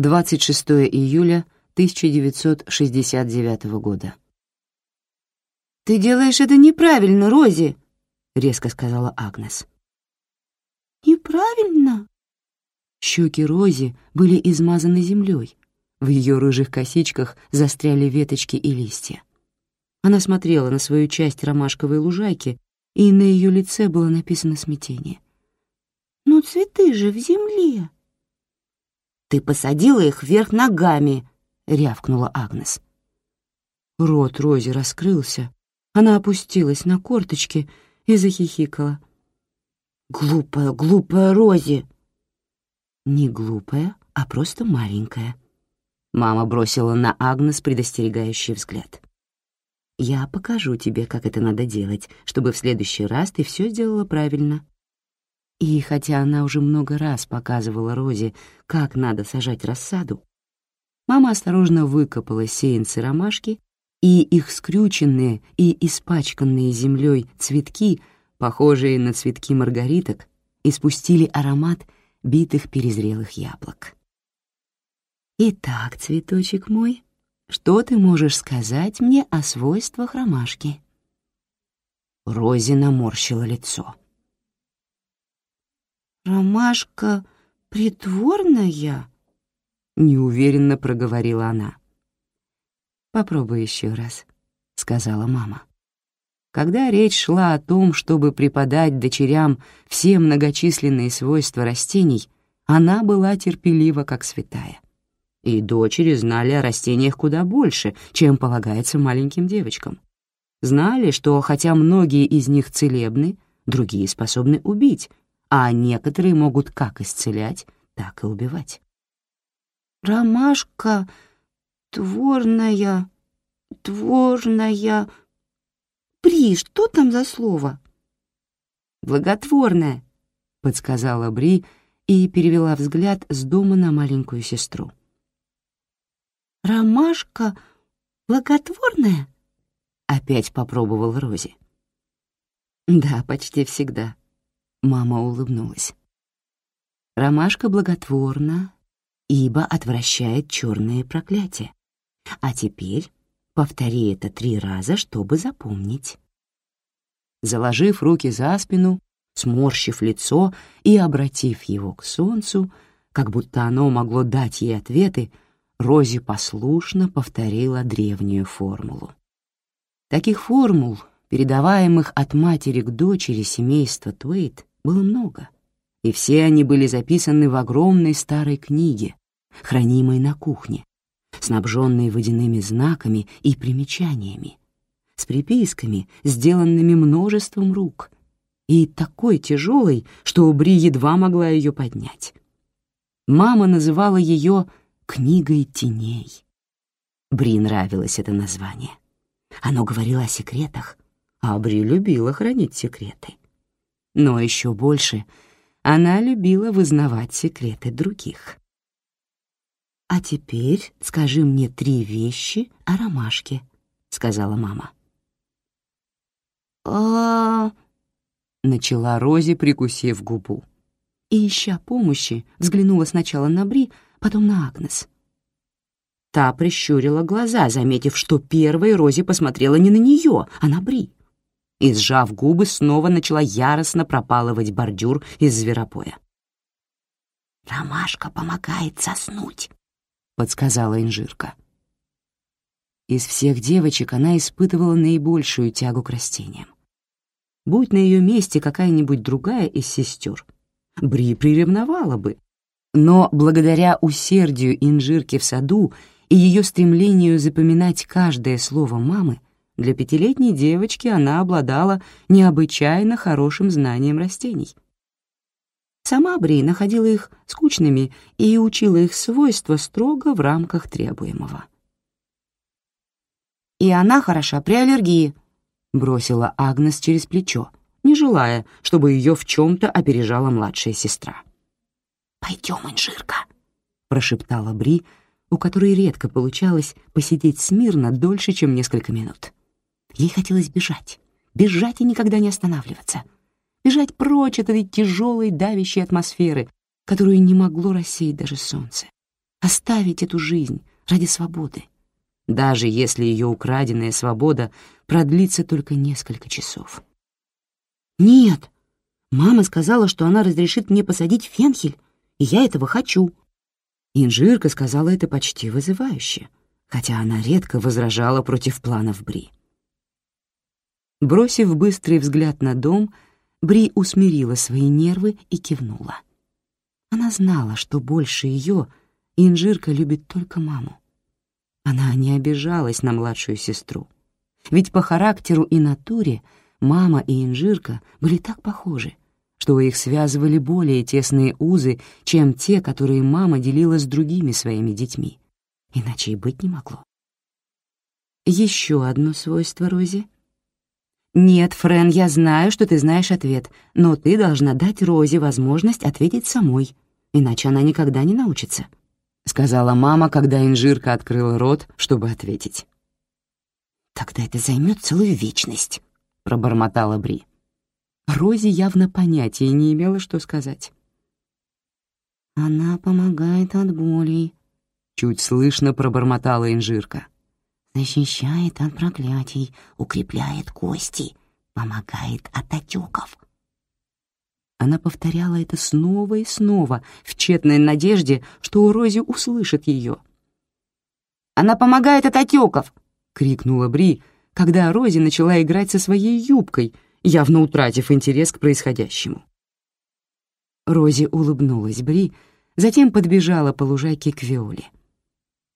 26 июля 1969 года. «Ты делаешь это неправильно, Рози», — резко сказала Агнес. «Неправильно?» Щеки Рози были измазаны землей, в ее рыжих косичках застряли веточки и листья. Она смотрела на свою часть ромашковой лужайки, и на ее лице было написано смятение. «Но цветы же в земле!» «Ты посадила их вверх ногами!» — рявкнула Агнес. Рот Рози раскрылся. Она опустилась на корточки и захихикала. «Глупая, глупая Рози!» «Не глупая, а просто маленькая». Мама бросила на Агнес предостерегающий взгляд. «Я покажу тебе, как это надо делать, чтобы в следующий раз ты все сделала правильно». И хотя она уже много раз показывала Розе, как надо сажать рассаду, мама осторожно выкопала сеянцы ромашки, и их скрюченные и испачканные землей цветки, похожие на цветки маргариток, испустили аромат битых перезрелых яблок. «Итак, цветочек мой, что ты можешь сказать мне о свойствах ромашки?» Рози наморщила лицо. «Ромашка притворная?» — неуверенно проговорила она. «Попробуй еще раз», — сказала мама. Когда речь шла о том, чтобы преподать дочерям все многочисленные свойства растений, она была терпелива, как святая. И дочери знали о растениях куда больше, чем полагается маленьким девочкам. Знали, что хотя многие из них целебны, другие способны убить, а некоторые могут как исцелять, так и убивать. «Ромашка творная, творная...» «Бри, что там за слово?» «Благотворная», — подсказала Бри и перевела взгляд с дома на маленькую сестру. «Ромашка благотворная?» — опять попробовал Рози. «Да, почти всегда», Мама улыбнулась. Ромашка благотворна, ибо отвращает черные проклятия. А теперь повтори это три раза, чтобы запомнить. Заложив руки за спину, сморщив лицо и обратив его к солнцу, как будто оно могло дать ей ответы, Рози послушно повторила древнюю формулу. Таких формул, передаваемых от матери к дочери семейства Туэйт, было много, и все они были записаны в огромной старой книге, хранимой на кухне, снабженной водяными знаками и примечаниями, с приписками, сделанными множеством рук, и такой тяжелой, что Бри едва могла ее поднять. Мама называла ее «книгой теней». Бри нравилось это название. Оно говорило о секретах, а Бри любила хранить секреты. Но еще больше она любила вызнавать секреты других. «А теперь скажи мне три вещи о ромашке», — сказала мама. а начала Рози, прикусив губу. И, ища помощи, взглянула сначала на Бри, потом на Агнес. Та прищурила глаза, заметив, что первой Рози посмотрела не на нее, а на Бри и, сжав губы, снова начала яростно пропалывать бордюр из зверопоя. «Ромашка помогает соснуть», — подсказала инжирка. Из всех девочек она испытывала наибольшую тягу к растениям. Будь на ее месте какая-нибудь другая из сестер, Бри приревновала бы. Но благодаря усердию инжирки в саду и ее стремлению запоминать каждое слово мамы, для пятилетней девочки она обладала необычайно хорошим знанием растений. Сама Бри находила их скучными и учила их свойства строго в рамках требуемого. «И она хороша при аллергии», — бросила Агнес через плечо, не желая, чтобы ее в чем-то опережала младшая сестра. «Пойдем, инжирка», — прошептала Бри, у которой редко получалось посидеть смирно дольше, чем несколько минут. Ей хотелось бежать, бежать и никогда не останавливаться. Бежать прочь от этой тяжелой давящей атмосферы, которую не могло рассеять даже солнце. оставить эту жизнь ради свободы, даже если ее украденная свобода продлится только несколько часов. «Нет, мама сказала, что она разрешит мне посадить фенхель, и я этого хочу». Инжирка сказала это почти вызывающе, хотя она редко возражала против планов Бри. Бросив быстрый взгляд на дом, Бри усмирила свои нервы и кивнула. Она знала, что больше ее Инжирка любит только маму. Она не обижалась на младшую сестру. Ведь по характеру и натуре мама и Инжирка были так похожи, что их связывали более тесные узы, чем те, которые мама делила с другими своими детьми. Иначе и быть не могло. Еще одно свойство Рози. «Нет, Френ, я знаю, что ты знаешь ответ, но ты должна дать Розе возможность ответить самой, иначе она никогда не научится», — сказала мама, когда инжирка открыла рот, чтобы ответить. «Тогда это займет целую вечность», — пробормотала Бри. Рози явно понятия не имела, что сказать. «Она помогает от болей», — чуть слышно пробормотала инжирка. «Защищает от проклятий, укрепляет кости, помогает от отеков». Она повторяла это снова и снова, в тщетной надежде, что Рози услышит ее. «Она помогает от отеков!» — крикнула Бри, когда Рози начала играть со своей юбкой, явно утратив интерес к происходящему. Рози улыбнулась Бри, затем подбежала по лужайке к Виоле.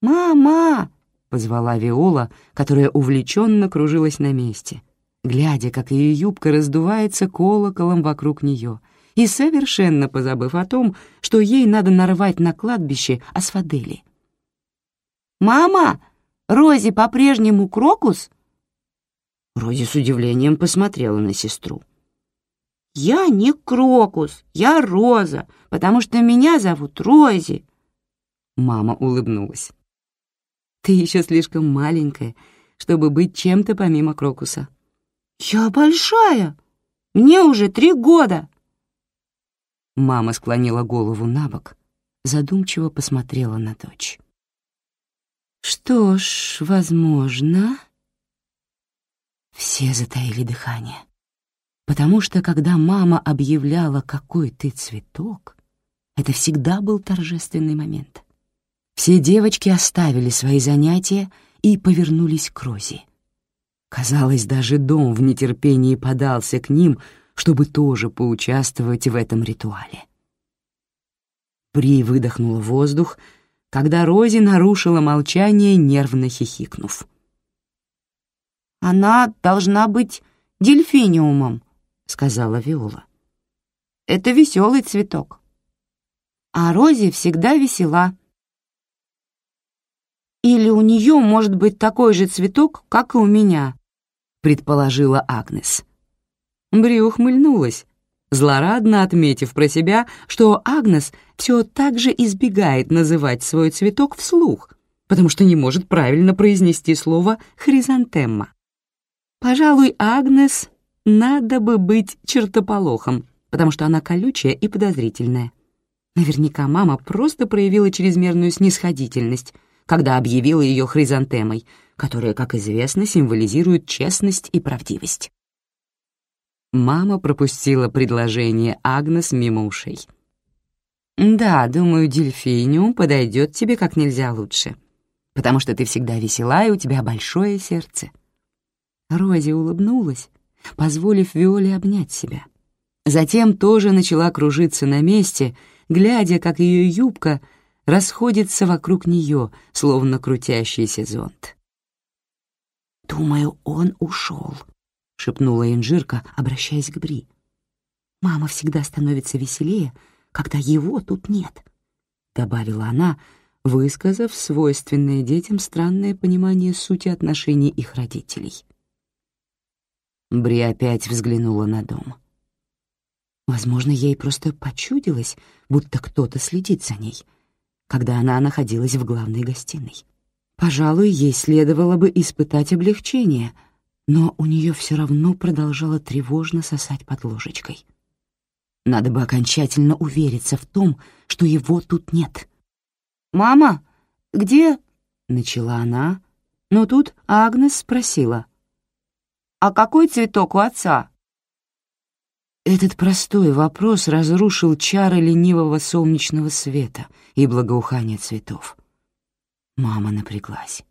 «Мама!» — позвала Виола, которая увлеченно кружилась на месте, глядя, как ее юбка раздувается колоколом вокруг нее, и совершенно позабыв о том, что ей надо нарвать на кладбище асфадели. «Мама, Рози по-прежнему крокус?» Рози с удивлением посмотрела на сестру. «Я не крокус, я Роза, потому что меня зовут Рози». Мама улыбнулась. «Ты еще слишком маленькая, чтобы быть чем-то помимо крокуса». «Я большая. Мне уже три года». Мама склонила голову на бок, задумчиво посмотрела на дочь. «Что ж, возможно...» Все затаили дыхание, потому что, когда мама объявляла, какой ты цветок, это всегда был торжественный момент. Все девочки оставили свои занятия и повернулись к Розе. Казалось, даже дом в нетерпении подался к ним, чтобы тоже поучаствовать в этом ритуале. При выдохнула воздух, когда Рози нарушила молчание, нервно хихикнув. «Она должна быть дельфиниумом», — сказала Виола. «Это веселый цветок. А Рози всегда весела. Или у нее может быть такой же цветок, как и у меня», — предположила Агнес. Бри ухмыльнулась, злорадно отметив про себя, что Агнес все так же избегает называть свой цветок вслух, потому что не может правильно произнести слово «хризантемма». Пожалуй, Агнес надо бы быть чертополохом, потому что она колючая и подозрительная. Наверняка мама просто проявила чрезмерную снисходительность, когда объявила ее хризантемой, которая, как известно, символизирует честность и правдивость. Мама пропустила предложение Агнес мимо ушей. «Да, думаю, дельфиниум подойдет тебе как нельзя лучше, потому что ты всегда весела, и у тебя большое сердце». Рози улыбнулась, позволив Виоле обнять себя. Затем тоже начала кружиться на месте, глядя, как ее юбка расходится вокруг нее, словно крутящийся зонт. «Думаю, он ушел», — шепнула Инжирка, обращаясь к Бри. «Мама всегда становится веселее, когда его тут нет», — добавила она, высказав свойственное детям странное понимание сути отношений их родителей. Бри опять взглянула на дом. Возможно, ей просто почудилось, будто кто-то следит за ней, когда она находилась в главной гостиной. Пожалуй, ей следовало бы испытать облегчение — но у нее все равно продолжало тревожно сосать под ложечкой. Надо бы окончательно увериться в том, что его тут нет. «Мама, где...» — начала она, но тут Агнес спросила. «А какой цветок у отца?» Этот простой вопрос разрушил чары ленивого солнечного света и благоухания цветов. Мама напряглась.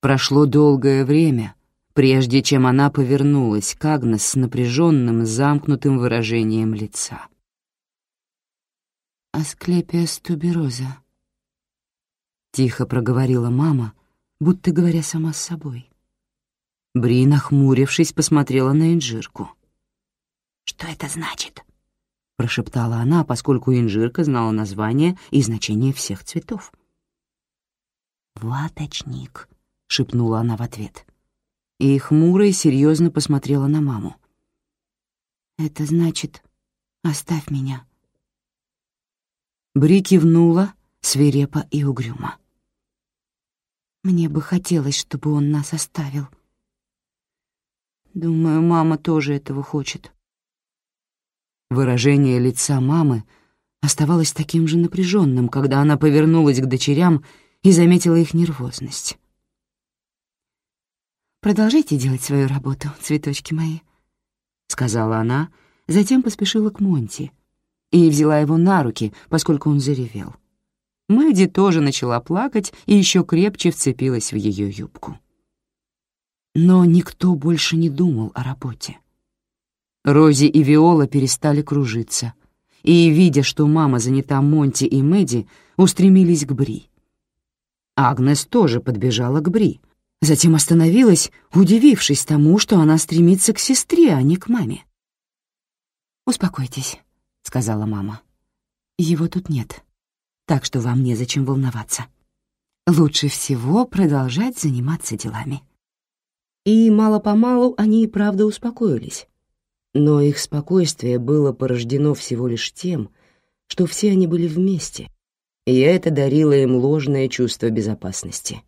Прошло долгое время, прежде чем она повернулась к Агнес с напряженным, замкнутым выражением лица. «Асклепия стубероза», — тихо проговорила мама, будто говоря сама с собой. Бри, нахмурившись, посмотрела на инжирку. «Что это значит?» — прошептала она, поскольку инжирка знала название и значение всех цветов. «Ваточник», — шепнула она в ответ. И хмуро и серьезно посмотрела на маму. «Это значит, оставь меня». Бри кивнула, свирепо и угрюмо. «Мне бы хотелось, чтобы он нас оставил». «Думаю, мама тоже этого хочет». Выражение лица мамы оставалось таким же напряженным, когда она повернулась к дочерям и заметила их нервозность. «Продолжайте делать свою работу, цветочки мои», — сказала она, затем поспешила к Монти и взяла его на руки, поскольку он заревел. Мэдди тоже начала плакать и еще крепче вцепилась в ее юбку. Но никто больше не думал о работе. Рози и Виола перестали кружиться, и, видя, что мама занята Монти и Мэдди, устремились к Бри. Агнес тоже подбежала к Бри, затем остановилась, удивившись тому, что она стремится к сестре, а не к маме. «Успокойтесь», — сказала мама. «Его тут нет, так что вам незачем волноваться. Лучше всего продолжать заниматься делами». И мало-помалу они и правда успокоились. Но их спокойствие было порождено всего лишь тем, что все они были вместе, и это дарило им ложное чувство безопасности.